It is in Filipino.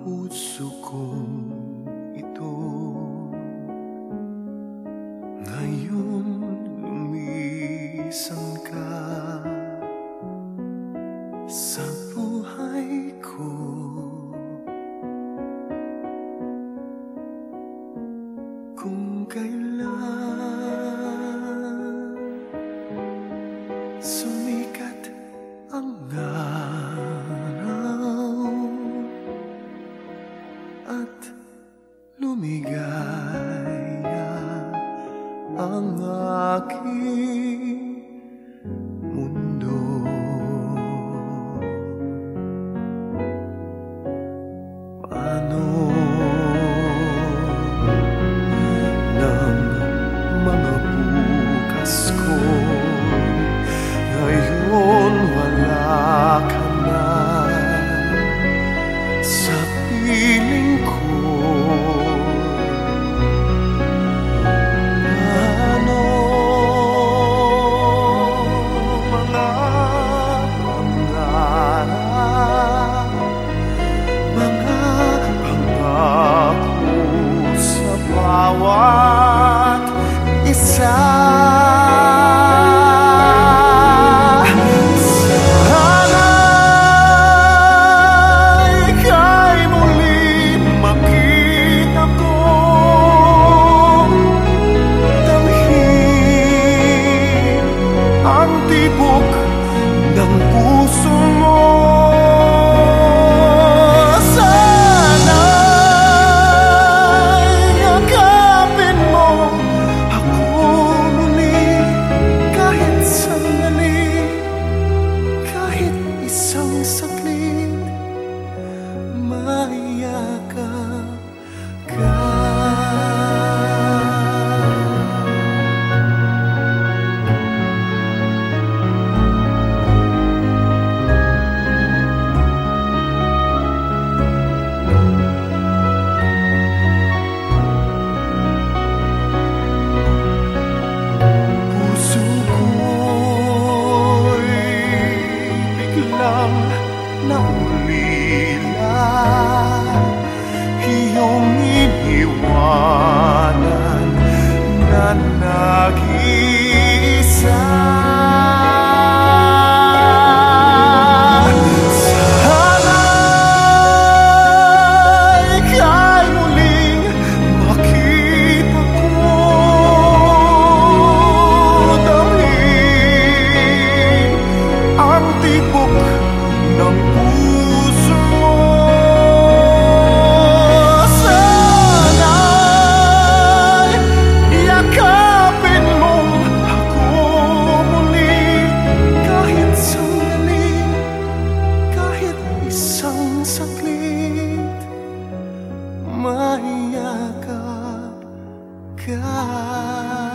puso ko ito. Ngayon lumisan ka Sa buhay ko. Kung kailan lumigaya ang aking 那我 God.